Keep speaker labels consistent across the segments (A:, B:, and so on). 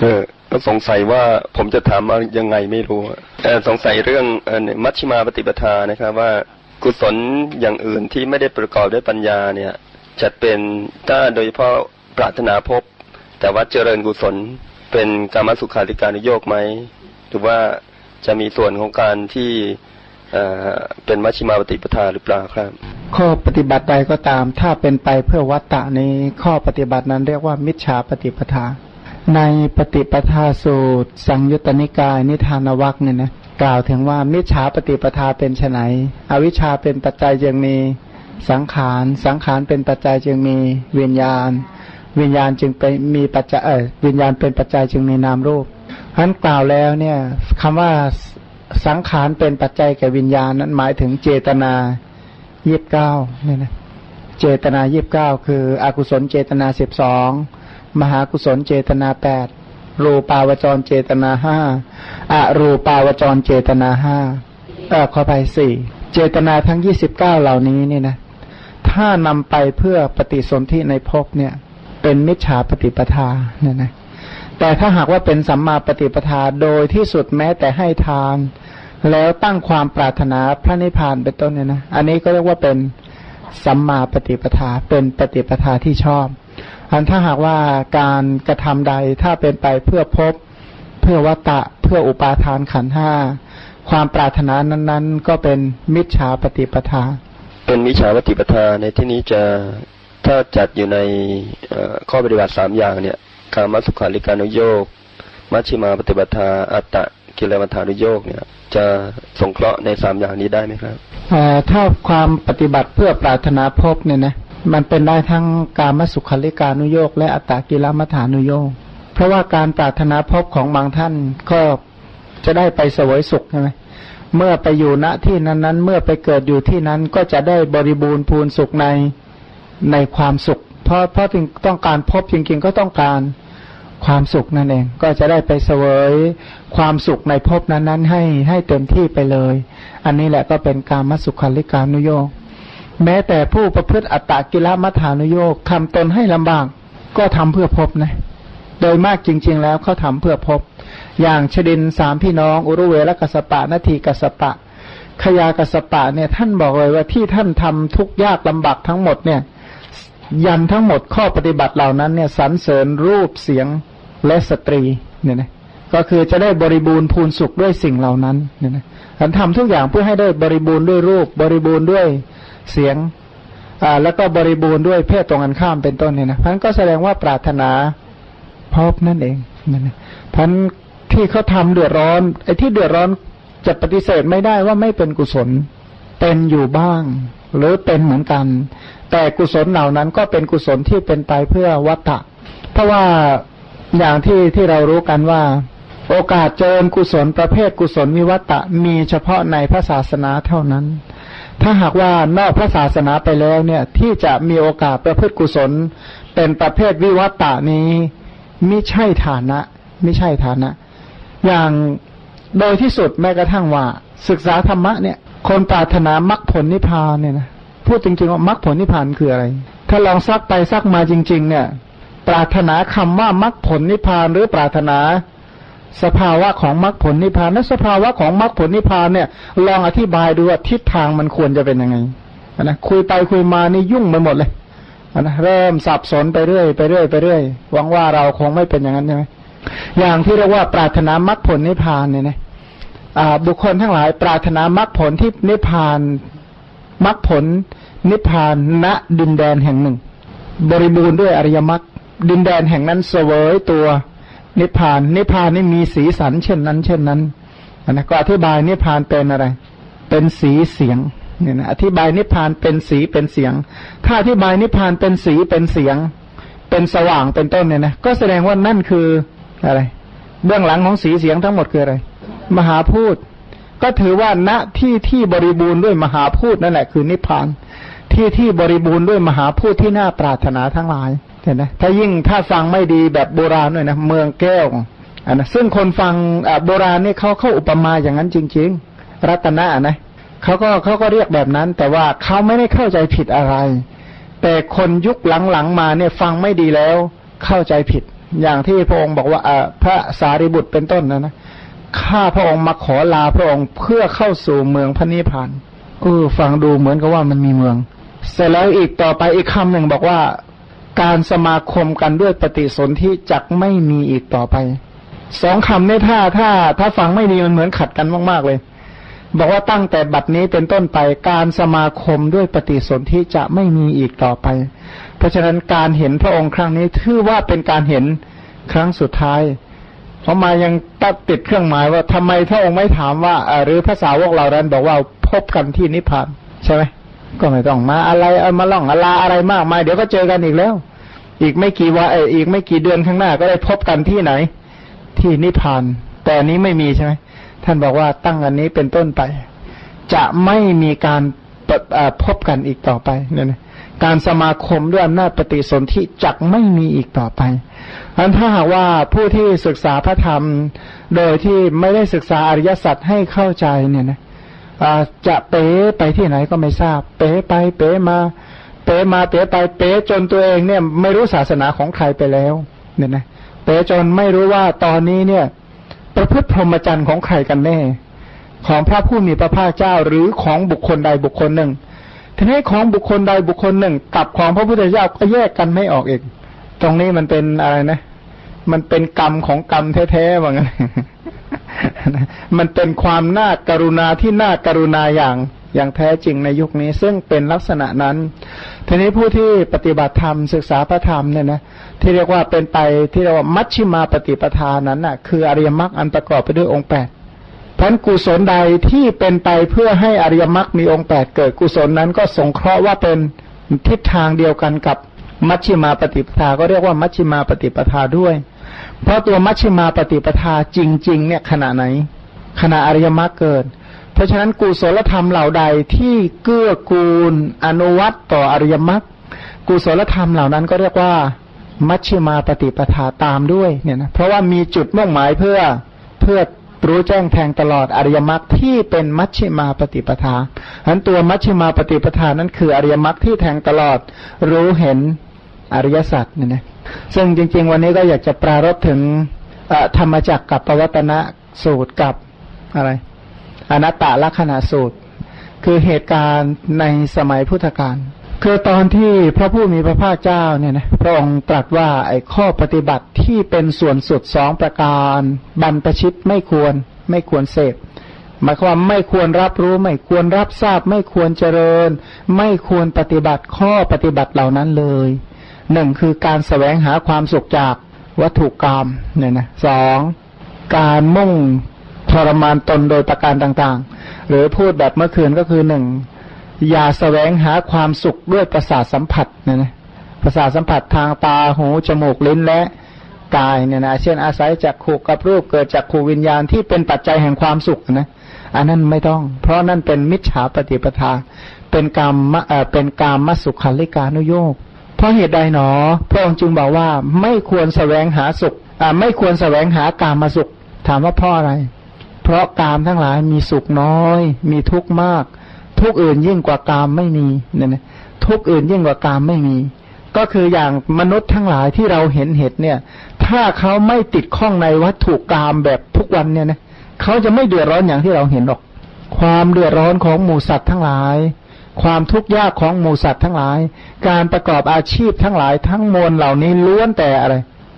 A: เออก็สงสัยว่าผมจะถามยังไงไม่รู้เออสงสัยเรื่องมัชฌิมาปฏิปทานะครับ ว่ากุศลอย่างอื่นที่ไม่ได้ประกอบด้วยปัญญาเนี่ยจะเป็นถ้าโดยเฉพาะปรารถนาพบ แต่ว่าเจริญกุศลเป็นกรรมสุขาริการุโยกไหมหรือว่าจะมีส่วนของการที่เป็นมัชฌิมาปฏิปทาหรือเปล่าครับ
B: ข้อปฏิบัติใดก็ตาม ถ้าเป็นไปเพื่อวัตตะนี้ข้อปฏิบัตินั้นเรียกว่ามิจฉาปฏิปทา ในปฏิปทาสูตร สังยุตตนิกาย นิทานวักเนี่ยนะกล่าวถึงว่ามิจฉาปฏิปทาเป็นไนอวิชชาเป็นปัจจัยจึงมีสังขาร สังขารเป็นปัจจัยจึงมีวิญญาณ วิญญาณจึงเป็นมีปัจจัยเออวิญญาณเป็นปัจจัยจึงมีนามรูปท่านกล่าวแล้วเนี่ยคำว่าสังขารเป็นปัจจัยแก่วิญญาณนั้นหมายถึงเจตนายีิบเก้าเนี่ยนะเจตนายีิบเก้าคืออกุศลเจตนาสิบสอง มหากุศลเจตนาแปดรูปาวจรเจตนาห้าอรูปาวจรเจตนาห้าเออขอไปสี่เจตนาทั้งยี่สิบเก้าเหล่านี้นี่นะ ถ้านำไปเพื่อปฏิสนธิในภพเนี่ย เป็นมิจฉาปฏิปทาเนี่ยนะ แต่ถ้าหากว่าเป็นสัมมาปฏิปทาโดยที่สุดแม้แต่ให้ทาน แล้วตั้งความปรารถนาพระนิพพานเป็นต้นเนี่ยนะ อันนี้ก็เรียกว่าเป็นสัมมาปฏิปทา เป็นปฏิปทาที่ชอบ อันถ้าหากว่าการกระทำใดถ้าเป็นไปเพื่อพบเพื่อวัตะเพื่ออุปาทานขันห้าความปรารถนานั้น ๆ ก็เป็นมิจฉาปฏิปทา
A: เป็นมิจฉาปฏิปทาในที่นี้จะถ้าจัดอยู่ในข้อปฏิบัติสามอย่างเนี่ยกามัสุขาริการุโยกมัชชิมาปฏิบัติาอัตตะกิเลมัฐานุโยกเนี่ย จะสงเคราะห์ในสามอย่างนี้ได้ไหมครับ
B: ถ้าความปฏิบัติเพื่อปรารถนาพบเนี่ยนะ มันเป็นได้ทั้งการมสุขาริกานุโยกและอัตตกิลมัฐานุโยกเพราะว่าการปรารถนาพบของบางท่านก็จะได้ไปสวยสุขใช่ไหมเมื่อไปอยู่ณที่นั้นๆ เมื่อไปเกิดอยู่ที่นั้นก็จะได้บริบูรณ์พูนสุขในในความสุข เพราะเพราะต้องการพบจริงๆก็ต้องการความสุขนั่นเอง ก็จะได้ไปเสวยความสุขในภพนั้นๆ ให้ให้เต็มที่ไปเลย อันนี้แหละก็เป็นการมัสุขลิการนุโยก แม้แต่ผู้ประพฤติอัตตกิลมัฐานุโยกทำตนให้ลำบาก ก็ทำเพื่อพบนะ โดยมากจริง ๆ แล้วเขาทำเพื่อพบ อย่างชดินสามพี่น้อง อุรุเวลกัสปะนาทีกัสปะ ขยากัสปะเนี่ยท่านบอกเลยว่าที่ท่านทำทุกยากลำบากทั้งหมดเนี่ยยันทั้งหมดข้อปฏิบัติเหล่านั้นเนี่ยสรรเสริญรูปเสียงและสตรีเนี่ยนะก็คือจะได้บริบูรณ์พูนสุขด้วยสิ่งเหล่านั้นเนี่ยนะท่านทำทุกอย่างเพื่อให้ได้บริบูรณ์ด้วยรูป บริบูรณ์ด้วย เสียงอ่าแล้วก็บริบูรณ์ด้วยเพศตรงกันข้ามเป็นต้นเนี่ยนะพันก็แสดงว่าปรารถนาพบนั่นเองนั่นพันที่เขาทาเดือดร้อนไอ้ที่เดือดร้อนจะปฏิเสธไม่ได้ว่าไม่เป็นกุศลเป็นอยู่บ้าง หรือเป็นเหมือนกัน แต่กุศลเหล่านั้นก็เป็นกุศลที่เป็นไปเพื่อวัตตะ เพราะว่าอย่างที่ที่เรารู้กันว่า โอกาสเจริญกุศลประเภทกุศลวิวัตะมีเฉพาะในพระศาสนาเท่านั้น ถ้าหากว่านอกพระศาสนาไปแล้วเนี่ยที่จะมีโอกาสประพฤติกุศล เป็นประเภทวิวัตตะนี้ไม่ใช่ฐานะไม่ใช่ฐานะ อย่างโดยที่สุดแม้กระทั่งว่า ศึกษาธรรมะเนี่ย คนปรารถนามรรคผลนิพพานเนี่ยนะพูดจริงๆว่ามรรคผลนิพพานคืออะไร ถ้าลองซักไปซักมาจริง ๆ เนี่ย ปรารถนาคำว่ามรรคผลนิพพานหรือปรารถนา สภาวะของมรรคผลนิพพานและสภาวะของมรรคผลนิพพานเนี่ย ลองอธิบายดูว่าทิศทางมันควรจะเป็นยังไงนะคุยไปคุยมานี่ยุ่งไปหมดเลยนะเริ่มสับสนไปเรื่อยไปเรื่อยไปเรื่อยหวังว่าเราคงไม่เป็นอย่างนั้นใช่ไหมอย่างที่เรียกว่าปรารถนามรรคผลนิพพานเนี่ยนะบุคคลทั้งหลาย ปรารถนามรรคผลที่นิพพานมรรคผลนิพพานณดินแดนแห่งหนึ่ง บริบูรณ์ด้วยอริยมรรคดินแดนแห่งนั้นเสวยตัว นิพพาน นิพพานนี่มีสีสัน เช่นนั้น เช่นนั้นนะก็อธิบายนิพพานเป็นอะไร เป็นสีเสียงเนี่ยนะอธิบายนิพพานเป็นสีเป็นเสียง ถ้าอธิบายนิพพานเป็นสีเป็นเสียง เป็นสว่างเป็นต้นเนี่ยนะก็แสดงว่านั่นคืออะไร เบื้องหลังของสีเสียงทั้งหมดคืออะไร มหาพูดก็ถือว่าณที่ที่บริบูรณ์ด้วยมหาพูดนั่นแหละคือนิพพาน ที่ที่บริบูรณ์ด้วยมหาพูดที่น่าปรารถนาทั้งหลาย เห็นไหมถ้ายิ่งถ้าฟังไม่ดีแบบโบราณด้วยนะเมืองแก้วอันนะซึ่งคนฟังโบราณนี่เขาเข้าอุปมาอย่างนั้นจริง ๆ รัตนะนะเขาก็เขาก็เรียกแบบนั้น แต่ว่าเขาไม่ได้เข้าใจผิดอะไร แต่คนยุคหลังๆมาเนี่ยฟังไม่ดีแล้วเข้าใจผิด อย่างที่พระองค์บอกว่าพระสารีบุตรเป็นต้นนะนะข้าพระองค์มาขอลาพระองค์เพื่อเข้าสู่เมืองพระนิพพานเออฟังดูเหมือนกับว่ามันมีเมือง เสร็จแล้วอีกต่อไปอีกคำหนึ่งบอกว่า การสมาคมกันด้วยปฏิสนธิจักไม่มีอีกต่อไป สองคำนี้ถ้าถ้า ถ้าฟังไม่ดีมันเหมือนขัดกันมาก ๆ เลย บอกว่าตั้งแต่บัดนี้เป็นต้นไปการสมาคมด้วยปฏิสนธิจะไม่มีอีกต่อไป เพราะฉะนั้นการเห็นพระองค์ครั้งนี้ถือว่าเป็นการเห็นครั้งสุดท้ายเพราะมายังตัดติดเครื่องหมายว่าทำไมพระองค์ไม่ถามว่าหรือภาษาวกเรานั้นบอกว่าพบกันที่นิพพานใช่ไหมก็ไม่ต้องมาอะไรเอามาล่องอะไรอะไรมากมายเดี๋ยวก็เจอกันอีกแล้ว อีกไม่กี่วันอีกไม่กี่เดือนข้างหน้าก็ได้พบกันที่ไหน ที่นิพพาน แต่นนี้ไม่มีใช่ไหมท่านบอกว่าตั้งอันนี้เป็นต้นไป จะไม่มีการพบกันอีกต่อไปเนี่ยการสมาคมด้วยอำนาจปฏิสนธิจักไม่มีอีกต่อไปอันถ้าหากว่าผู้ที่ศึกษาพระธรรม โดยที่ไม่ได้ศึกษาอริยสัจให้เข้าใจเนี่ยนะจะเป๋ไปที่ไหนก็ไม่ทราบ เป๋ไปเป๋มา เป๋มาเป๋ไปเป๋จนตัวเองเนี่ย ไม่รู้ศาสนาของใครไปแล้ว เนี่ยนะเป๋จนไม่รู้ว่าตอนนี้เนี่ย ประพฤติพรหมจรรย์ของใครกันแน่ ของพระผู้มีพระภาคเจ้าหรือของบุคคลใดบุคคลหนึ่งทีนี้ของบุคคลใดบุคคลหนึ่ง กับของพระพุทธเจ้าก็แยกกันไม่ออกเองตรงนี้มันเป็นอะไรนะ มันเป็นกรรมของกรรมแท้ๆว่างั้นมันเป็นความน่ากรุณาที่น่ากรุณาอย่าง อย่างแท้จริงในยุคนี้ ซึ่งเป็นลักษณะนั้น ทีนี้ผู้ที่ปฏิบัติธรรมศึกษาพระธรรมเนี่ยนะที่เรียกว่าเป็นไปที่เรียกว่ามัชชิมาปฏิปทานั้นน่ะคืออริยมรรคอันประกอบไปด้วยองค์แปดพันกุศลใดที่เป็นไปเพื่อให้อริยมรรคมีองค์แปดเกิดกุศลนั้นก็สงเคราะห์ว่าเป็นทิศทางเดียวกันกับมัชชิมาปฏิปทา ก็เรียกว่ามัชชิมาปฏิปทาด้วย เพราะตัวมัชชิมาปฏิปทาจริง ๆ เนี่ยขณะไหน ขณะอริยมรรคเกิด เพราะฉะนั้นกุศลธรรมเหล่าใดที่เกื้อกูลอนุวัตต่ออริยมรรคกุศลธรรมเหล่านั้นก็เรียกว่า มัชชิมาปฏิปทาตามด้วยเนี่ยนะเพราะว่ามีจุดมุ่งหมายเพื่อเพื่อรู้แจ้งแทงตลอดอริยมรรคที่เป็นมัชฌิมาปฏิปทาอันตัวมัชฌิมาปฏิปทานั้นคืออริยมรรคที่แทงตลอดรู้เห็นอริยสัจเนี่ยนะซึ่งจริง ๆ วันนี้ก็อยากจะปรารบถึงธรรมจักกับปวัตนะสูตรกับอะไร อนัตตลักษณะสูตร คือเหตุการณ์ในสมัยพุทธกาลคือตอนที่พระผู้มีพระภาคเจ้าเนี่ยนะพระองค์ตรัสว่าไอ้ข้อปฏิบัติที่เป็นส่วนสุดสองประการ บรรพชิตไม่ควรไม่ควรเสพหมายความไม่ควรรับรู้ไม่ควรรับทราบ ไม่ควรเจริญ ไม่ควรปฏิบัติข้อปฏิบัติเหล่านั้นเลยหนึ่งคือการแสวงหาความสุขจากวัตถุกรรมเนี่ยนะสองการมุ่ง ทรมานตนโดยประการต่างๆ หรือพูดแบบเมื่อคืนก็คือหนึ่งอย่าแสวงหาความสุขด้วยประสาทสัมผัสเนี่ยนะประสาทสัมผัสทางตาหูจมูกลิ้นและกายเนี่ยนะเช่นอาศัยจากขู่กับรูปเกิดจากขู่วิญญาณที่เป็นปัจจัยแห่งความสุขนะอันนั้นไม่ต้อง เพราะนั่นเป็นมิจฉาปฏิปทา เป็นกรรมเป็นกรรมมสุขันลิกานุโยกเพราะเหตุใดหนอ พระองค์จึงบอกว่าไม่ควรแสวงหาสุขอ่าไม่ควรแสวงหากามมาสุข ถามว่าเพราะอะไร เพราะกามทั้งหลายมีสุขน้อย มีทุกข์มาก ทุกอื่นยิ่งกว่ากามไม่มีเนี่ยนะทุกอื่นยิ่งกว่ากามไม่มี ก็คืออย่างมนุษย์ทั้งหลายที่เราเห็นเหตุเนี่ย ถ้าเขาไม่ติดข้องในวัตถุกรรมแบบทุกวันเนี่ยนะเขาจะไม่เดือดร้อนอย่างที่เราเห็นหรอก ความเดือดร้อนของหมูสัตว์ทั้งหลาย ความทุกข์ยากของหมูสัตว์ทั้งหลาย การประกอบอาชีพทั้งหลายทั้งมวลเหล่านี้ล้วนแต่อะไร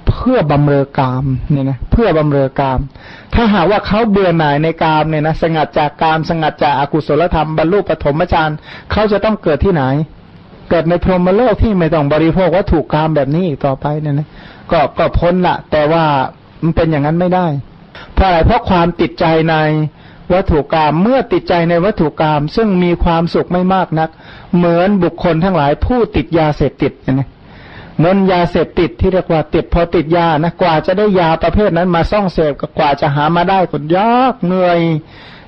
B: เพื่อบำเรอกามเนี่ยนะเพื่อบำเรอกาม ถ้าหากว่าเขาเบื่อหน่ายในกามเนี่ยนะสงัดจากกามสงัดจากอากุศลธรรมบรรลุปฐมฌานเขาจะต้องเกิดที่ไหน เกิดในพรหมโลกที่ไม่ต้องบริโภควัตถุกามแบบนี้อีกต่อไปเนี่ยนะก็ก็พ้นละแต่ว่ามันเป็นอย่างนั้นไม่ได้ เพราะอะไรเพราะความติดใจในวัตถุกรรมเมื่อติดใจในวัตถุกรรมซึ่งมีความสุขไม่มากนัก เหมือนบุคคลทั้งหลายผู้ติดยาเสพติดนะเห มนยาเสพติดที่เรียกว่าติดพอติดยานะกว่าจะได้ยาประเภทนั้นมาซ่องเสพกว่าจะหามาได้คนยากเหนื่อย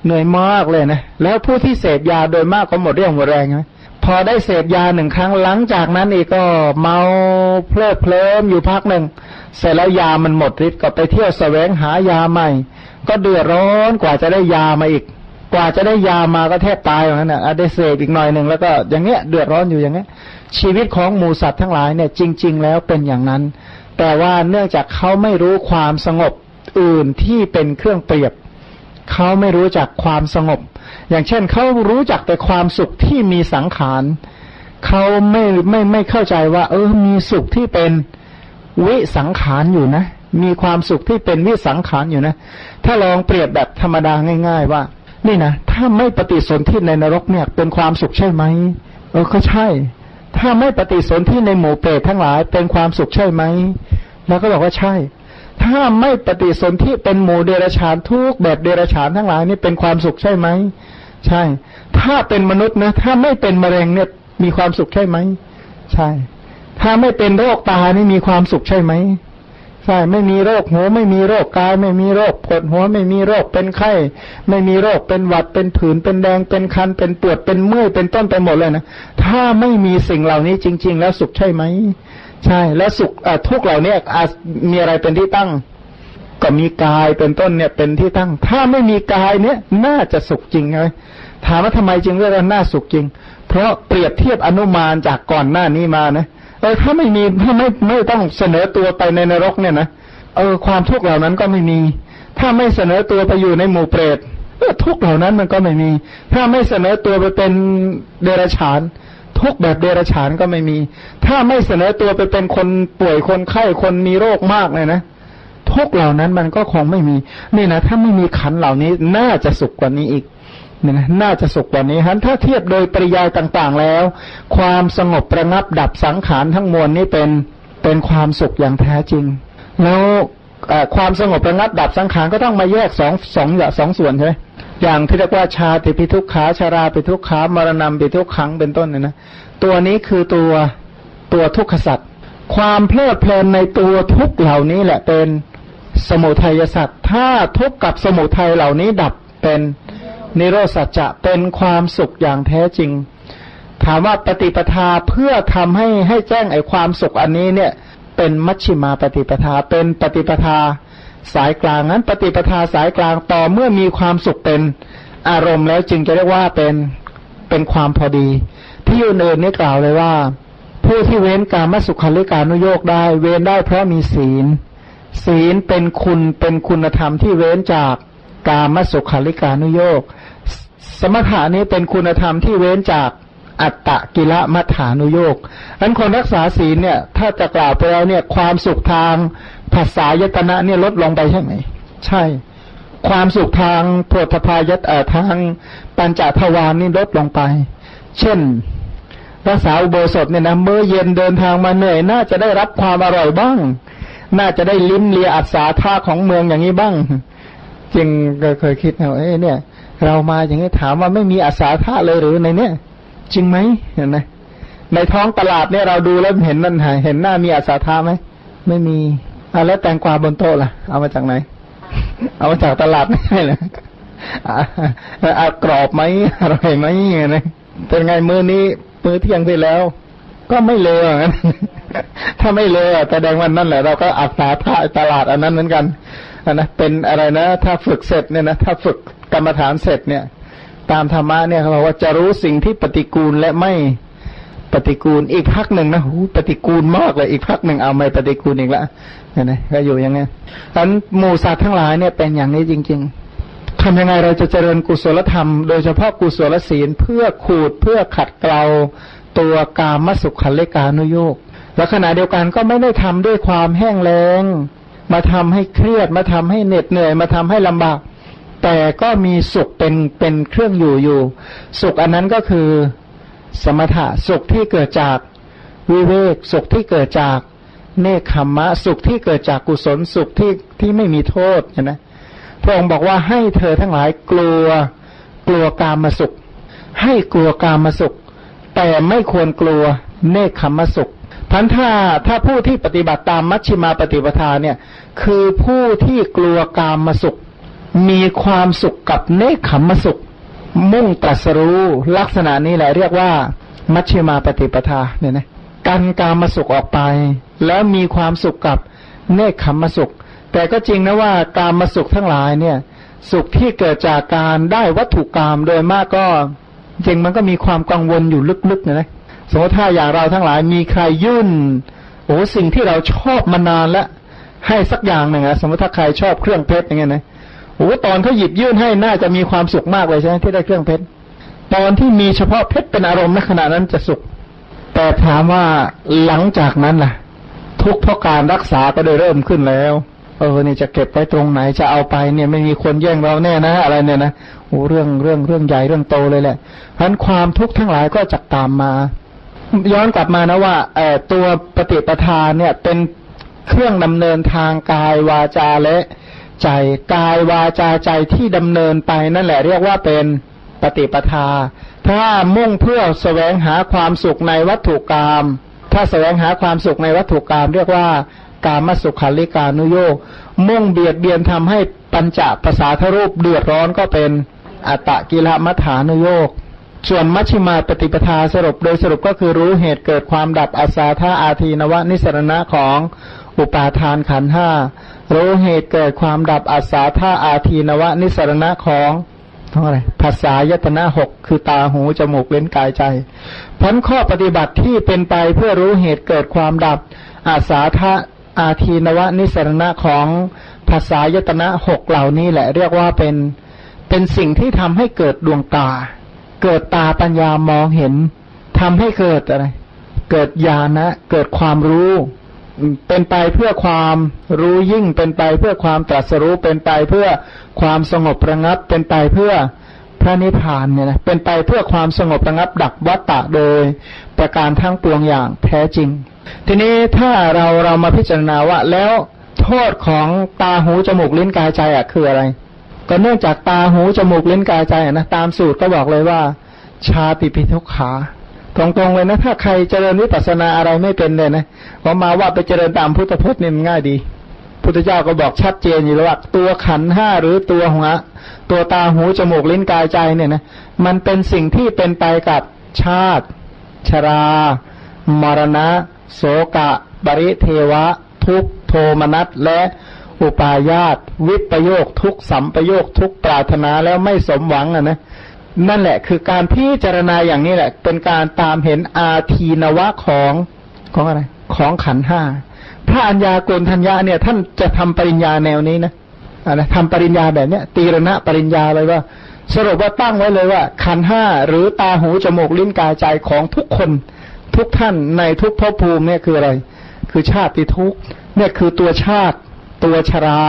B: เหนื่อยมากเลยนะแล้วผู้ที่เสพยาโดยมากก็หมดเรี่ยวหมดแรงนะพอได้เสพยาหนึ่งครั้งหลังจากนั้นอีกก็เมาเพลิดเพลิมอยู่พักหนึ่งเสร็จแล้วยามันหมดฤทธิ์ก็ไปเที่ยวแสวงหายาใหม่ ก็เดือดร้อนกว่าจะได้ยามาอีก กว่าจะได้ยามาก็แทบตายอย่างนั้นนะได้เสพอีกหน่อยหนึ่งแล้วก็อย่างเงี้ยเดือดร้อนอยู่อย่างเงี้ย ชีวิตของหมูสัตว์ทั้งหลายเนี่ยจริง ๆ แล้วเป็นอย่างนั้น แต่ว่าเนื่องจากเขาไม่รู้ความสงบอื่นที่เป็นเครื่องเปรียบ เขาไม่รู้จักความสงบ อย่างเช่นเขารู้จักแต่ความสุขที่มีสังขารเขาไม่ไม่ไม่เข้าใจว่า เออ มีสุขที่เป็นวิสังขารอยู่นะ มีความสุขที่เป็นวิสังขารอยู่นะ ถ้าลองเปรียบแบบธรรมดาง่าย ๆ ว่า นี่นะถ้าไม่ปฏิสนธิในนรกเนี่ย เป็นความสุขใช่ไหมเออก็ใช่ ถ้าไม่ปฏิสนธิในหมู่เปรตทั้งหลายเป็นความสุขใช่ไหม แล้วก็บอกว่าใช่ ถ้าไม่ปฏิสนธิเป็นหมู่เดรัจฉานทุกแบบเดรัจฉานทั้งหลายนี่เป็นความสุขใช่ไหม ใช่ ถ้าเป็นมนุษย์นะ ถ้าไม่เป็นมะเร็งเนี่ยมีความสุขใช่ไหม ใช่ ถ้าไม่เป็นโรคตานี่มีความสุขใช่ไหม ใช่ไม่มีโรคหัวไม่มีโรคกาย ไม่มีโรคปวดหัวไม่มีโรคเป็นไข้ ไม่มีโรคเป็นหวัดเป็นผื่นเป็นแดงเป็นคัน เป็นปวดเป็นเมื่อยเป็นต้นไปหมดเลยนะถ้าไม่มีสิ่งเหล่านี้จริง ๆ แล้วสุขใช่ไหมใช่ แล้วสุขทุกเหล่านี้มีอะไรเป็นที่ตั้ง ก็มีกายเป็นต้นเนี่ยเป็นที่ตั้ง ถ้าไม่มีกายเนี่ยน่าจะสุขจริงไงถามว่าทำไมจึงเรียกว่าน่าสุขจริง เพราะเปรียบเทียบอนุมานจากก่อนหน้านี้มานะเออถ้าไม่มีถ้าไม่ไม่ต้องเสนอตัวไปในนรกเนี่ยนะเออความทุกข์เหล่านั้นก็ไม่มี ถ้าไม่เสนอตัวไปอยู่ในหมู่เปรตเออทุกข์เหล่านั้นมันก็ไม่มี ถ้าไม่เสนอตัวไปเป็นเดรัจฉาน ทุกแบบเดรัจฉานก็ไม่มี ถ้าไม่เสนอตัวไปเป็นคนป่วยคนไข้คนมีโรคมากเลยนะทุกเหล่านั้นมันก็คงไม่มีนี่นะถ้าไม่มีขันเหล่านี้น่าจะสุขกว่านี้อีก เนี่ยนะน่าจะสุขกว่านี้ฮะถ้าเทียบโดยปริยายต่างๆแล้ว ความสงบประงับดับสังขารทั้งมวลนี่เป็นเป็นความสุขอย่างแท้จริง แล้วความสงบระงับดับสังขารก็ต้องมาแยกสองสองอย่างสองส่วนใช่ไหมอย่างที่เรียกว่าชาติปิทุกขาชาราปิทุกขามรณะปิทุกขังเป็นต้นเนี่ยนะตัวนี้คือตัวตัวทุกขสัตว์ความเพลิดเพลินในตัวทุกเหล่านี้แหละเป็นสมุทัยสัตว์ถ้าทุกกับสมุทัยเหล่านี้ดับเป็น นิโรสัจจะเป็นความสุขอย่างแท้จริง ถามว่าปฏิปทาเพื่อทำให้ให้แจ้งไอความสุขอันนี้เนี่ย เป็นมัชชิมาปฏิปทาเป็นปฏิปทาสายกลางนั้นปฏิปทาสายกลางต่อเมื่อมีความสุขเป็นอารมณ์แล้วจึงจะเรียกว่าเป็นเป็นความพอดี ที่อยู่เนินนี่กล่าวเลยว่า ผู้ที่เว้นการมสุขาริการนุโยกได้ เว้นได้เพราะมีศีล ศีลเป็นคุณเป็นคุณธรรมที่เว้นจากการมสุขาริการนุโยก สมถานี้เป็นคุณธรรมที่เว้นจากอัตตะกิละมัฐานุโยกอันคนรักษาศีลเนี่ย ถ้าจะกล่าวไปแล้วเนี่ย ความสุขทางภาษายตนะเนี่ยลดลงไปใช่ไหม ใช่ ความสุขทางโพธพายตเอ่อทางปัญจทวารนี่ลดลงไป เช่น รักษาอุโบสถเนี่ยนะเมื่อเย็นเดินทางมาเหนื่อย น่าจะได้รับความอร่อยบ้าง น่าจะได้ลิ้มเลียอัศาธาของเมืองอย่างนี้บ้างจริงเคยคิดเอาเอ้เนี่ย เรามาอย่างนี้ถามว่าไม่มีอาสาท่าเลยหรือในเนี้ยจริงไหมเห็นไหมในท้องตลาดเนี่ยเราดูแล้วเห็นนั่นหายเห็นหน้ามีอาสาท่าไหมไม่มีอะแล้วแตงกวาบนโต๊ะล่ะ เอามาจากไหน เอามาจากตลาดไม่ใช่เหรออ่ากรอบไหมอร่อยไหมไงนะเป็นไงมือนี้มือเที่ยงไปแล้ว ก็ไม่เลวถ้าไม่เลวแสดงวันนั่นแหละเราก็อาสาท่าตลาดอันนั้นเหมือนกัน นะเป็นอะไรนะ ถ้าฝึกเสร็จเนี่ยนะถ้าฝึกกรรมฐานเสร็จเนี่ย ตามธรรมะเนี่ยเขาบอกว่าจะรู้สิ่งที่ปฏิกูลและไม่ปฏิกูลอีกพักหนึ่งนะหูปฏิกูลมากเลยอีกพักหนึ่งเอาไม่ปฏิกูลอีกละเนี่ยนะก็อยู่ยังไงอันหมู่สัตว์ทั้งหลายเนี่ยเป็นอย่างนี้จริง ๆทำยังไงเราจะเจริญกุศลธรรม โดยเฉพาะกุศลศีลเพื่อขูดเพื่อขัดเกลาตัวกามสุขขันเลกานุโยกและขณะเดียวกันก็ไม่ได้ทำด้วยความแห้งแล้ง มาทำให้เครียด มาทำให้เหน็ดเหนื่อย มาทำให้ลำบาก แต่ก็มีสุขเป็นเป็นเครื่องอยู่อยู่ สุขอันนั้นก็คือสมถะสุขที่เกิดจากวิเวกสุขที่เกิดจากเนคขมมะสุขที่เกิดจากกุศลสุขที่ที่ไม่มีโทษนะพระองค์บอกว่าให้เธอทั้งหลายกลัวกลัวกามมาสุข ให้กลัวกามมาสุข แต่ไม่ควรกลัวเนคขมมสุข พันถ้าถ้าผู้ที่ปฏิบัติตามมัชชิมาปฏิปทาเนี่ย คือผู้ที่กลัวกามมาสุข มีความสุขกับเนคขมมาสุข มุ่งตรัสรู้ลักษณะนี้แหละเรียกว่า มัชชิมาปฏิปทาเนี่ยนะกันกามมาสุขออกไป แล้วมีความสุขกับเนคขมมาสุข แต่ก็จริงนะว่าการมาสุขทั้งหลายเนี่ย สุขที่เกิดจากการได้วัตถุกรรมโดยมากก็จริงมันก็มีความกังวลอยู่ลึกๆนะนะ สมมติถ้าอย่างเราทั้งหลายมีใครยื่นโอ้สิ่งที่เราชอบมานานแล้วให้สักอย่างหนึ่งอะสมมติถ้าใครชอบเครื่องเพชรอย่างเงี้ยนะโอ้ตอนเขาหยิบยื่นให้น่าจะมีความสุขมากเลยใช่ไหมที่ได้เครื่องเพชรตอนที่มีเฉพาะเพชรเป็นอารมณ์ในขณะนั้นจะสุข แต่ถามว่าหลังจากนั้นล่ะ ทุกเพราะการรักษาก็ได้เริ่มขึ้นแล้วเออนี่จะเก็บไว้ตรงไหนจะเอาไปเนี่ยไม่มีคนแย่งเราแน่นะอะไรเนี่ยนะโอ้เรื่องเรื่องเรื่องใหญ่เรื่องโตเลยแหละเพราะความทุกข์ทั้งหลายก็จะตามมา ย้อนกลับมานะว่าเอตัวปฏิปทานเนี่ยเป็นเครื่องดำเนินทางกายวาจาและใจกายวาจาใจที่ดำเนินไปนั่นแหละเรียกว่าเป็นปฏิปทา ถ้ามุ่งเพื่อแสวงหาความสุขในวัตถุกรรมถ้าแสวงหาความสุขในวัตถุกรรมเรียกว่ากามสุขาริกานุโยกมุ่งเบียดเบียนทำให้ปัญจภาษาทรูปเดือดร้อนก็เป็นอัตตกิลมัฐานุโยก ส่วนมัชฌิมาปฏิปทาสรุปโดยสรุปก็คือรู้เหตุเกิดความดับอาสาธาอาทีนวะนิสรณะของอุปาทานขันห้ารู้เหตุเกิดความดับอาสาธาอาทีนวะนิสรณะของทั้งอะไรภาษายตนะหกคือตาหูจมูกเล่นกายใจพันข้อปฏิบัติที่เป็นไปเพื่อรู้เหตุเกิดความดับอาสาธาอาทีนวะนิสรณะของภาษายตนะหกเหล่านี้แหละ เรียกว่าเป็นเป็นสิ่งที่ทำให้เกิดดวงตา เกิดตาปัญญามองเห็นทำให้เกิดอะไร เกิดญาณนะเกิดความรู้ เป็นไปเพื่อความรู้ยิ่งเป็นไปเพื่อความตรัสรู้เป็นไปเพื่อความสงบระงับ เป็นไปเพื่อพระนิพพานเนี่ยนะเป็นไปเพื่อความสงบระงับดักวัตตะโดย ประการทั้งปวงอย่างแท้จริง ทีนี้ถ้าเราเรามาพิจารณาว่าแล้วโทษของตาหูจมูกลิ้นกายใจอะคืออะไร ก็เนื่องจากตาหูจมูกลิ้นกายใจนะตามสูตรก็บอกเลยว่า ชาติปิทุกขาตรงๆเลยนะถ้าใครเจริญวิปัสสนาอะไรไม่เป็นเลยนะพอมาว่าไปเจริญตามพุทธพจน์นี่มันง่ายดีพุทธเจ้าก็บอกชัดเจนอยู่แล้วว่าตัวขันห้าหรือตัวหัวตัวตาหูจมูกลิ้นกายใจเนี่ยนะมันเป็นสิ่งที่เป็นไปกับชาติ ชรา มรณะ โสกะ บริเทวะ ทุกโทมนัสและ อุปาญาตวิปโยคทุกสัมปโยคทุกปรารถนาแล้วไม่สมหวังอะนะนั่นแหละคือการพิจารณาอย่างนี้แหละ เป็นการตามเห็นอาทีนวะของของอะไร ของขันห้าพระัญญาโกณทัญญาเนี่ย ท่านจะทำปริญญาแนวนี้นะอะไรทำปริญญาแบบเนี้ย ตีรณะปริญญาเลยว่า สรุปว่าตั้งไว้เลยว่า ขันห้าหรือตาหูจมูกลิ้นกายใจของทุกคน ทุกท่านในทุกภพภูมิเนี่ยคืออะไร คือชาติทุกเนี่ยคือตัวชาติ ตัวชรา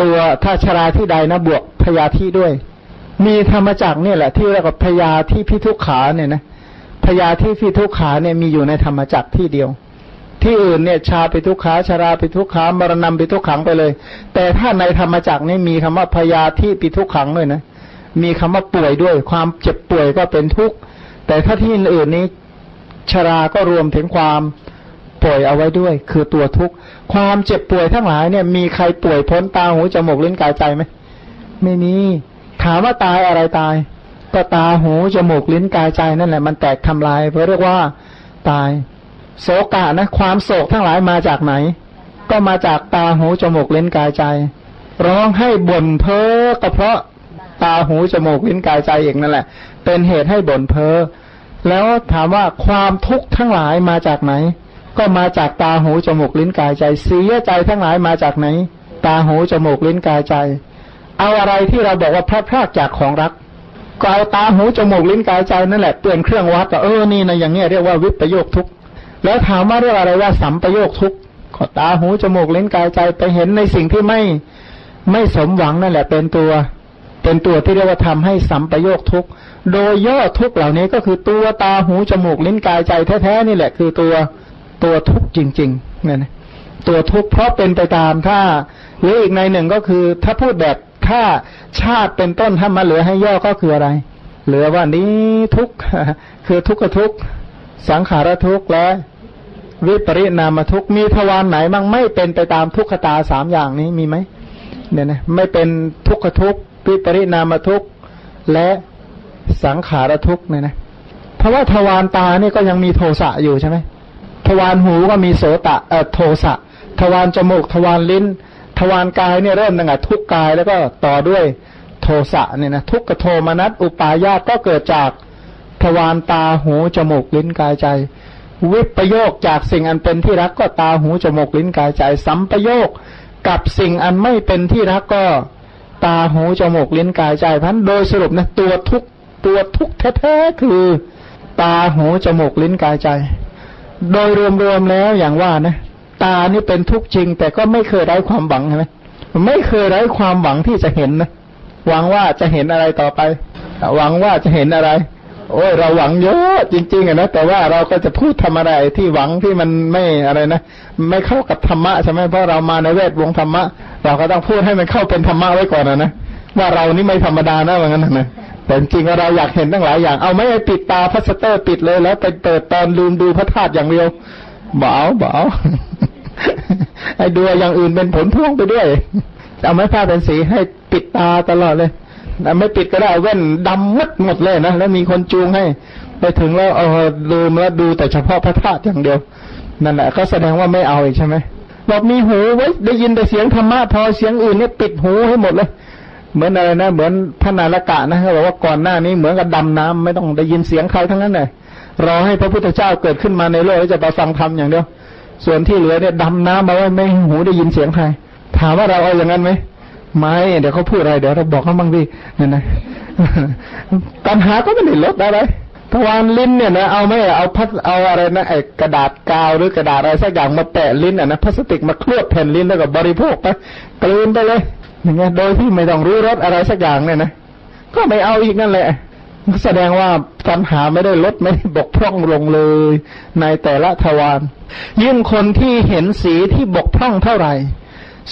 B: ตัวถ้าชราที่ใดนะบวกพยาธิด้วย มีธรรมจักเนี่ยแหละ ที่เรียกว่าพยาที่พิทุขาเนี่ยนะพยาที่พิทุขาเนี่ยมีอยู่ในธรรมจักที่เดียว ที่อื่นเนี่ยชาไปทุกขาชราไปทุกขามรณะไปทุกขังไปเลย แต่ถ้าในธรรมจักนี่มีคำว่าพยาที่ปิทุกขังด้วยนะมีคำว่าป่วยด้วย ความเจ็บป่วยก็เป็นทุกข์แต่ถ้าที่อื่นนี้ชราก็รวมถึงความ ป่วยเอาไว้ด้วย คือตัวทุกข์ ความเจ็บป่วยทั้งหลายเนี่ยมีใครป่วยพ้นตาหูจมูกลิ้นกายใจไหมไม่มีถามว่าตายอะไรตายก็ตาหูจมูกลิ้นกายใจนั่นแหละ มันแตกทำลายเพราะเรียกว่าตาย โศกะนะ ความโศกทั้งหลายมาจากไหน ก็มาจากตาหูจมูกลิ้นกายใจ ร้องให้บ่นเพ้อก็เพราะตาหูจมูกลิ้นกายใจเองนั่นแหละ เป็นเหตุให้บ่นเพ้อแล้วถามว่าความทุกข์ทั้งหลายมาจากไหน ก็มาจากตาหูจมูกลิ้นกายใจเสียใจทั้งหลายมาจากไหน ตาหูจมูกลิ้นกายใจ เอาอะไรที่เราบอกว่าพลาดพลาดจากของรักก็เอาตาหูจมูกลิ้นกายใจนั่นแหละเตือนเครื่องวัดก็เออนี่นะอย่างเงี้ยเรียกว่าวิปโยคทุกแล้วถามว่าเรียกอะไรว่าสัมปโยคทุกก็ตาหูจมูกลิ้นกายใจไปเห็นในสิ่งที่ไม่ไม่สมหวังนั่นแหละ เป็นตัว เป็นตัวที่เรียกว่าทำให้สัมปโยคทุกโดยย่อทุกเหล่านี้ก็คือตัวตาหูจมูกลิ้นกายใจแท้ๆนี่แหละ คือตัว ตัวทุกข์จริงๆเนี่ยนะตัวทุกข์เพราะเป็นไปตามถ้าหรืออีกในหนึ่งก็คือ ถ้าพูดแบบถ้าชาติเป็นต้นถ้ามาเหลือให้ย่อก็คืออะไร เหลือว่านี้ทุกข์คือทุกขทุกข์สังขารทุกข์และวิปริณามทุกข์มีทวารไหนบ้างไม่เป็นไปตามทุกขตาสามอย่างนี้มีไหมเนี่ยนะไม่เป็นทุกขทุกข์วิปริณามทุกข์และสังขารทุกข์เนี่ยนะเพราะว่าทวารตานี่ก็ยังมีโทสะอยู่ใช่ไหม ทวารหูก็มีโสตะเอ่อโทสะทวารจมูก ทวารลิ้น ทวารกายเนี่ยเริ่มตั้งแต่ทุกกายแล้วก็ต่อด้วยโทสะเนี่ยนะทุกขโทมนัสอุปาญาตก็เกิดจากทวารตาหูจมูกลิ้นกายใจ วิปโยคจากสิ่งอันเป็นที่รักก็ตาหูจมูกลิ้นกายใจ สัมปโยคกับสิ่งอันไม่เป็นที่รักก็ตาหูจมูกลิ้นกายใจพันโดยสรุปนะตัวทุกตัวทุกแท้ๆคือ ตาหูจมูกลิ้นกายใจ โดยรวมๆแล้วอย่างว่านะ ตานี่เป็นทุกจริง แต่ก็ไม่เคยได้ความหวังใช่ไหมไม่เคยได้ความหวังที่จะเห็นนะหวังว่าจะเห็นอะไรต่อไป หวังว่าจะเห็นอะไร โอ้ยเราหวังเยอะจริงๆอะนะแต่ว่าเราก็จะพูดทำอะไรที่หวังที่มันไม่อะไรนะไม่เข้ากับธรรมะใช่ไหมเพราะเรามาในเวทวงธรรมะ เราก็ต้องพูดให้มันเข้าเป็นธรรมะไว้ก่อนนะนะว่าเรานี่ไม่ธรรมดานะว่างั้นนะ แต่จริงเราอยากเห็นตั้งหลายอย่าง เอาไม่ปิดตาพัสเตอร์ปิดเลยแล้วไปเปิดตอนลืมดูพระธาตุอย่างเดียวเบาเบาไอ้ดูอย่างอื่นเป็นผลพ่วงไปด้วย เอาไม้ผ้าเป็นสีให้ปิดตาตลอดเลยไม่ปิดก็ได้เว้นดำมืดหมดเลยนะแล้วมีคนจูงให้ ไปถึงแล้วเออลืมแล้วดูแต่เฉพาะพระธาตุอย่างเดียวนั่นแหละก็แสดงว่าไม่เอาอีกใช่ไหมบอกมีหูไว้ได้ยินแต่เสียงธรรมะพอเสียงอื่นเนี่ยปิดหูให้หมดเลย เหมือนอะไรนะ เหมือนพระนาลกะนะเขาบอกว่าก่อนหน้านี้เหมือนกับดำน้ำไม่ต้องได้ยินเสียงใครทั้งนั้นเลยรอให้พระพุทธเจ้าเกิดขึ้นมาในโลกแล้วจะไปฟังธรรมอย่างเดียว ส่วนที่เหลือเนี่ยดำน้ำมาไว้ไม่หูได้ยินเสียงใคร ถามว่าเราเอาอย่างนั้นไหมไม่เดี๋ยวเขาพูดอะไรเดี๋ยวเราบอกเขาบ้างดิเนี่ยนะปัญหาก็ไม่ได้ลดอะไร ทวารลิ้นเนี่ยนะเอาไม่เอาพัดเอาอะไรนะไอ้กระดาษกาวหรือกระดาษอะไรสักอย่างมาแปะลิ้นอะนะพลาสติกมาเคลือบแผ่นลิ้นแล้วก็บริโภคไปกลืนไปเลยอย่างเงี้ยโดยที่ไม่ต้องรู้รสอะไรสักอย่างเนี่ยนะก็ไม่เอาอีกนั่นแหละแสดงว่าปัญหาไม่ได้ลดไม่ได้บกพร่องลงเลย ในแต่ละทวารยิ่งคนที่เห็นสีที่บกพร่องเท่าไหร่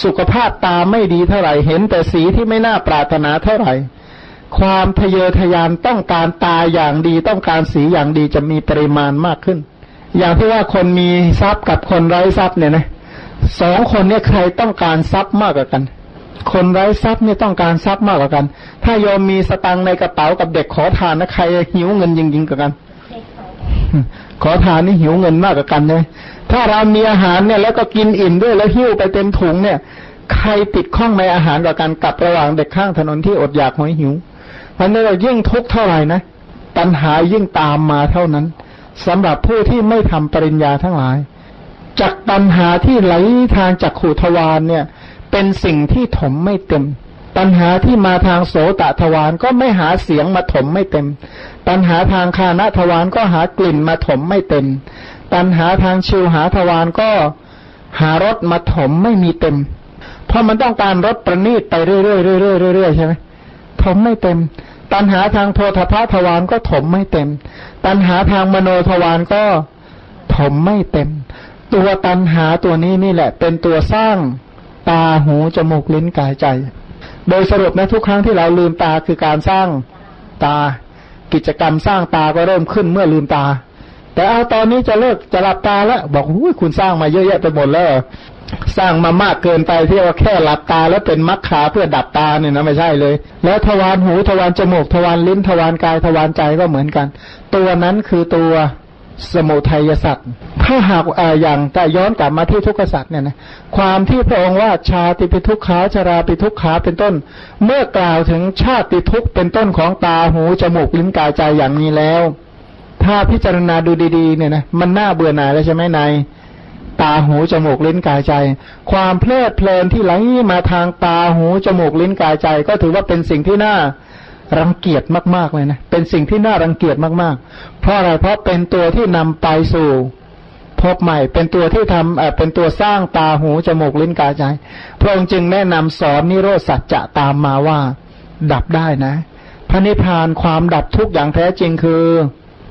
B: สุขภาพตาไม่ดีเท่าไหร่ เห็นแต่สีที่ไม่น่าปรารถนาเท่าไหร่ ความทะเยอทะยานต้องการตาอย่างดี ต้องการสีอย่างดีจะมีปริมาณมากขึ้น อย่างที่ว่าคนมีทรัพย์กับคนไร้ทรัพย์เนี่ยนะสองคนเนี่ยใครต้องการทรัพย์มากกว่ากัน คนไร้ทรัพย์เนี่ยต้องการทรัพย์มากกว่ากัน ถ้ายอมมีสตังในกระเป๋ากับเด็กขอทานนะใครหิวเงินยิงๆกว่ากันขอทานนี่หิวเงินมากกว่ากันเลยถ้าเรามีอาหารเนี่ยแล้วก็กินอิ่มด้วยแล้วหิ้วไปเต็มถุงเนี่ย ใครติดข้องในอาหารกับการกลับระหว่างเด็กข้างถนนที่อดอยากหอยหิว เพราะนั้นเรายิ่งทุกข์เท่าไหร่นะ ปัญหายิ่งตามมาเท่านั้นสำหรับผู้ที่ไม่ทำปริญญาทั้งหลายจากปัญหาที่ไหลทางจากขูทวารเนี่ย เป็นสิ่งที่ถมไม่เต็ม ปัญหาที่มาทางโสตะทวารก็ไม่หาเสียงมาถมไม่เต็ม ปัญหาทางคานะทวารก็หากลิ่นมาถมไม่เต็มตันหาทางชิวหาทวารก็หารถมาถมไม่มีเต็ม เพราะมันต้องการรถประณีตไปเรื่อยๆเรื่อยๆเรื่อยๆใช่ไหม ถมไม่เต็ม ตันหาทางโพธพาทวารก็ถมไม่เต็ม ตันหาทางมโนทวารก็ถมไม่เต็ม ตัวตันหาตัวนี้นี่แหละ เป็นตัวสร้างตาหูจมูกลิ้นกายใจ โดยสรุปนะทุกครั้งที่เราลืมตาคือการสร้างตา กิจกรรมสร้างตาก็เริ่มขึ้นเมื่อลืมตา แต่เอาตอนนี้จะเลิกจะหลับตาแล้ว บอกอุ้ยคุณสร้างมาเยอะแยะไปหมดแล้ว สร้างมามากเกินไปที่ว่าแค่หลับตา แล้วเป็นมักขาเพื่อดับตาเนี่ยนะไม่ใช่เลย แล้วทวารหูทวารจมูกทวารลิ้นทวารกายทวารใจก็เหมือนกัน ตัวนั้นคือตัวสมุทัยสัตว์ถ้าหากออย่างแต่ย้อนกลับมาที่ทุกขสัตว์เนี่ยนะความที่พระองค์ว่าชาติปิทุกขาชาราปิทุกขาเป็นต้น เมื่อกล่าวถึงชาติทุกเป็นต้นของตาหูจมูกลิ้นกายใจอย่างนี้แล้ว ถ้าพิจารณาดูดีๆเนี่ยนะมันน่าเบื่อหน่ายแล้วใช่ไหมใน ตาหูจมูกลิ้นกายใจ ความเพลิดเพลินที่ไหลมาทางตาหูจมูกลิ้นกายใจ ก็ถือว่าเป็นสิ่งที่น่ารังเกียจมากๆเลยนะ เป็นสิ่งที่น่ารังเกียจมากๆ เพราะอะไร เพราะเป็นตัวที่นำไปสู่พบใหม่ เป็นตัวที่ทำเเป็นตัวสร้างตาหูจมูกลิ้นกายใจ พระองค์จึงแนะนำสอนนิโรธสัจจะตามมาว่า ดับได้นะ พระนิพพานความดับทุกอย่างแท้จริงคือ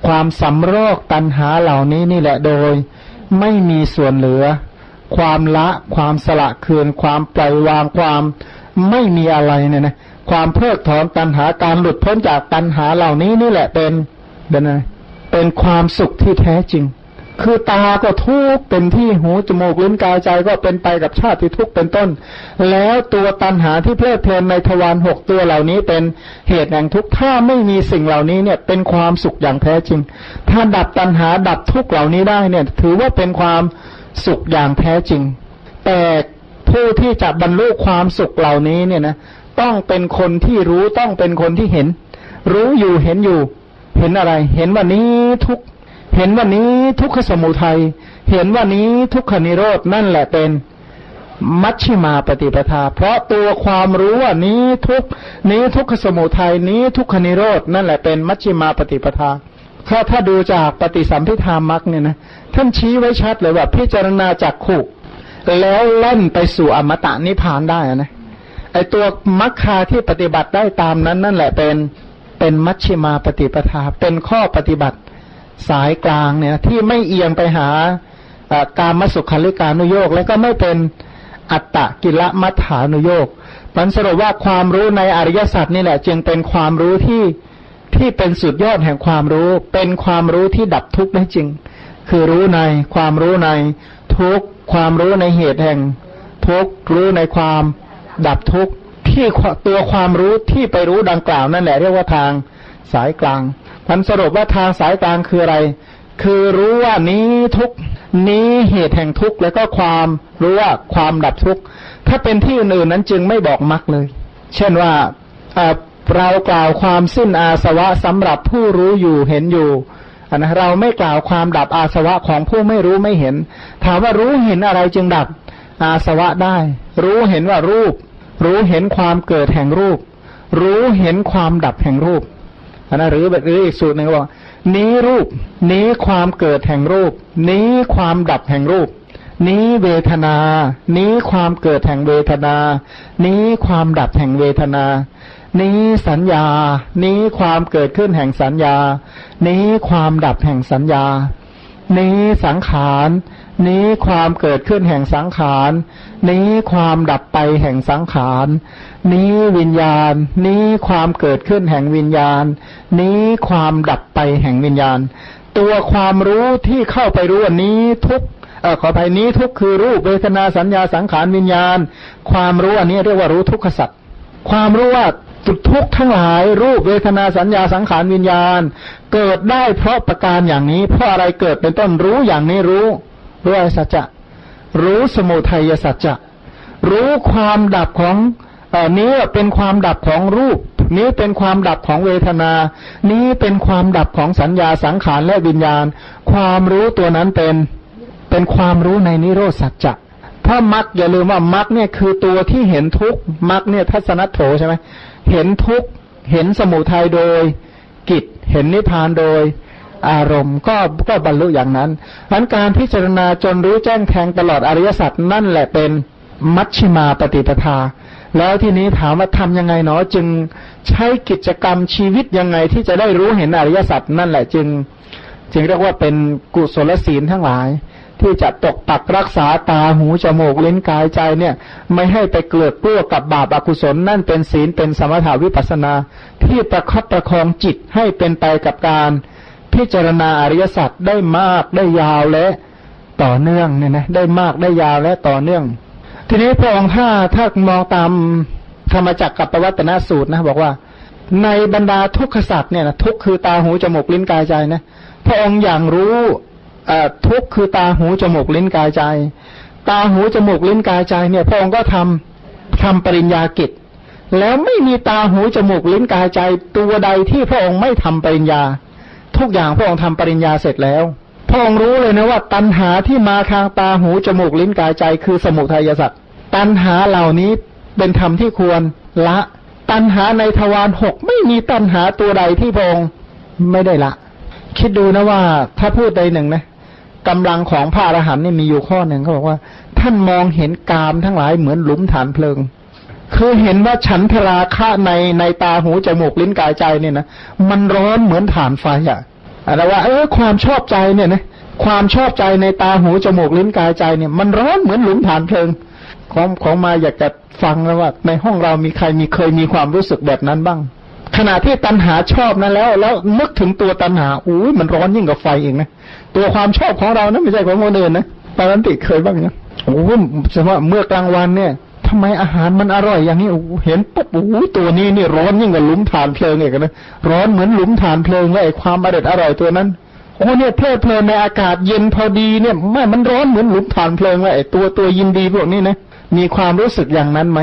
B: ความสำรอกตันหาเหล่านี้นี่แหละโดย ไม่มีส่วนเหลือ ความละ ความสละคืน ความปล่อยวางความไม่มีอะไรเนี่ยนะความเพิกถอนตัณหาการหลุดพ้นจากตัณหาเหล่านี้นี่แหละเป็นเป็นอะไรเป็นความสุขที่แท้จริง คือตาก็ทุกข์เป็นที่หูจมูกลิ้นกายใจก็เป็นไปกับชาติที่ทุกข์เป็นต้น แล้วตัวตันหาที่เพลิดเพลินในทวารหกตัวเหล่านี้เป็นเหตุแห่งทุกข์ถ้าไม่มีสิ่งเหล่านี้เนี่ยเป็นความสุขอย่างแท้จริง ถ้าดับตันหาดับทุกข์เหล่านี้ได้เนี่ย ถือว่าเป็นความสุขอย่างแท้จริง แต่ผู้ที่จะบรรลุความสุขเหล่านี้เนี่ยนะต้องเป็นคนที่รู้ต้องเป็นคนที่เห็น รู้อยู่เห็นอยู่ เห็นอะไร เห็นว่านี้ทุก เห็นว่านี้ทุกขสมุทัย เห็นว่านี้ทุกขนิโรธนั่นแหละเป็นมัชชิมาปฏิปทา เพราะตัวความรู้ว่านี้ทุกนี้ทุกขสมุทัยนี้ทุกขนิโรธนั่นแหละเป็นมัชชิมาปฏิปทาถ้าถ้าดูจากปฏิสัมพิธามักเนี่ยนะท่านชี้ไว้ชัดเลยว่าพิจารณาจากขุแล้วเล่นไปสู่อมตะนิพพานได้นะไอตัวมัคคาที่ปฏิบัติได้ตามนั้นนั่นแหละเป็นเป็นมัชชิมาปฏิปทา เป็นข้อปฏิบัติ สายกลางเนี่ยที่ไม่เอียงไปหาการมสุขาริการนุโยก แล้วก็ไม่เป็นอัตตะกิละมัฐานุโยกมันสรุปว่าความรู้ในอริยสัจนี่แหละ จึงเป็นความรู้ที่ที่เป็นสุดยอดแห่งความรู้ เป็นความรู้ที่ดับทุกข์ได้จริง คือรู้ในความรู้ในทุกความรู้ในเหตุแห่งทุกรู้ในความดับทุกข์ที่ตัวความรู้ที่ไปรู้ดังกล่าวนั่นแหละเรียกว่าทาง สายกลางพันสรุปว่าทางสายกลางคืออะไร คือรู้ว่านี้ทุกนี้เหตุแห่งทุกข์แล้วก็ความรู้ว่าความดับทุกข์ถ้าเป็นที่อื่นๆนั้นจึงไม่บอกมักเลย เช่นว่าเรากล่าวความสิ้นอาสวะสำหรับผู้รู้อยู่เห็นอยู่นะเราไม่กล่าวความดับอาสวะของผู้ไม่รู้ไม่เห็น ถามว่ารู้เห็นอะไรจึงดับอาสวะได้ รู้เห็นว่ารูป รู้เห็นความเกิดแห่งรูป รู้เห็นความดับแห่งรูป นะหรือแบบหรืออีกสูตรหนึ่งบอกนี้รูป นี้ความเกิดแห่งรูป นี้ความดับแห่งรูป นี้เวทนา นี้ความเกิดแห่งเวทนา นี้ความดับแห่งเวทนา นี้สัญญา นี้ความเกิดขึ้นแห่งสัญญา นี้ความดับแห่งสัญญา นี้สังขาร นี้ความเกิดขึ้นแห่งสังขาร นี้ความดับไปแห่งสังขาร นี้วิญญาณ นี้ความเกิดขึ้นแห่งวิญญาณ นี้ความดับไปแห่งวิญญาณ ตัวความรู้ที่เข้าไปรู้อันนี้ทุกเออขออภัยนี้ทุกคือรูปเวทนาสัญญาสังขารวิญญาณ ความรู้อันนี้เรียกว่ารู้ทุกขสัตว์ความรู้ว่าจุดทุกข์ทั้งหลาย รูปเวทนาสัญญาสังขารวิญญาณ เกิดได้เพราะประการอย่างนี้ เพราะอะไรเกิดเป็นต้นรู้อย่างนี้รู้รู้อะไรสัจจะรู้สมุทัยสัจจะรู้ความดับของ นี้เป็นความดับของรูป นี้เป็นความดับของเวทนา นี้เป็นความดับของสัญญาสังขารและวิญญาณ ความรู้ตัวนั้นเป็นเป็นความรู้ในนิโรธสัจจะถ้ามักอย่าลืมว่ามักเนี่ยคือตัวที่เห็นทุกมักเนี่ยทัศนโถใช่ไหมเห็นทุกเห็นสมุทัยโดย กิจเห็นนิพพานโดยอารมณ์ก็ก็บรรลุอย่างนั้นพันการพิจารณาจนรู้แจ้งแทงตลอดอริยสัจนั่นแหละเป็นมัชชิมาปฏิปทา แล้วทีนี้ถามว่าทำยังไงเนาะจึงใช้กิจกรรมชีวิตยังไงที่จะได้รู้เห็นอริยสัจนั่นแหละจึง จึงเรียกว่าเป็นกุศลศีลทั้งหลาย ที่จะตกปักรักษาตาหูจมูกลิ้นกายใจเนี่ย ไม่ให้ไปเกลือกกลัวกับบาปอากุศลนั่นเป็นศีลเป็นสมถาวิปัสนา ที่ประคับประคองจิตให้เป็นไปกับการพิจารณาอริยสัจได้มากได้ยาวและต่อเนื่องเนี่ยนะได้มากได้ยาวและต่อเนื่อง ทีนี้พระองค์ถ้าถ้ามองตามธรรมจักรกับปวัตนสูตรนะบอกว่า ในบรรดาทุกขสัตว์เนี่ยนะทุกคือตาหูจมูกลิ้นกายใจนะพระองค์อย่างรู้ทุกคือตาหูจมูกลิ้นกายใจ ตาหูจมูกลิ้นกายใจเนี่ย พระองค์ก็ทำทำปริญญากิจ แล้วไม่มีตาหูจมูกลิ้นกายใจ ตัวใดที่พระองค์ไม่ทำปริญญา ทุกอย่างพระองค์ทำปริญญาเสร็จแล้ว พระองค์รู้เลยนะว่าตัณหาที่มาทางตาหูจมูกลิ้นกายใจ คือสมุทัยสัตว์ตัณหาเหล่านี้เป็นธรรมที่ควรละ ตัณหาในทวารหกไม่มีตัณหาตัวใดที่พระองค์ไม่ได้ละ คิดดูนะว่าถ้าพูดใดหนึ่งนะกำลังของพระอรหันต์นี่มีอยู่ข้อหนึ่งเขาบอกว่า ท่านมองเห็นกามทั้งหลายเหมือนหลุมฐานเพลิง คือเห็นว่าฉันทราคะในในตาหูจมูกลิ้นกายใจเนี่ยนะมันร้อนเหมือนฐานไฟอะ อะไรว่าเออความชอบใจเนี่ยนะความชอบใจในตาหูจมูกลิ้นกายใจเนี่ยมันร้อนเหมือนหลุมฐานเพลิงของของมาอยากจะฟังแล้วว่า ในห้องเรามีใครมีเคยมีความรู้สึกแบบนั้นบ้าง ขณะที่ตัณหาชอบนั้นแล้ว แล้วนึกถึงตัวตัณหาอู้มันร้อนยิ่งกว่าไฟเองนะตัวความชอบของเรานะไม่ใช่ของคนอื่นนะตอนนั้นติเคยบ้างนะโอ้โหเฉพาะเมื่อกลางวันเนี่ย ทำไมอาหารมันอร่อยอย่างนี้เห็นปุ๊บโอ้ตัวนี้นี่ร้อนยิ่งกว่าหลุมฐานเพลิงเองนะร้อนเหมือนหลุมฐานเพลิงเลยความอร่อยอร่อยตัวนั้นโอ้เนี่ยเพลิดเพลินในอากาศเย็นพอดีเนี่ยไม่มันร้อนเหมือนหลุมฐานเพลิงเลยตัวตัวยินดีพวกนี้นะมีความรู้สึกอย่างนั้นไหม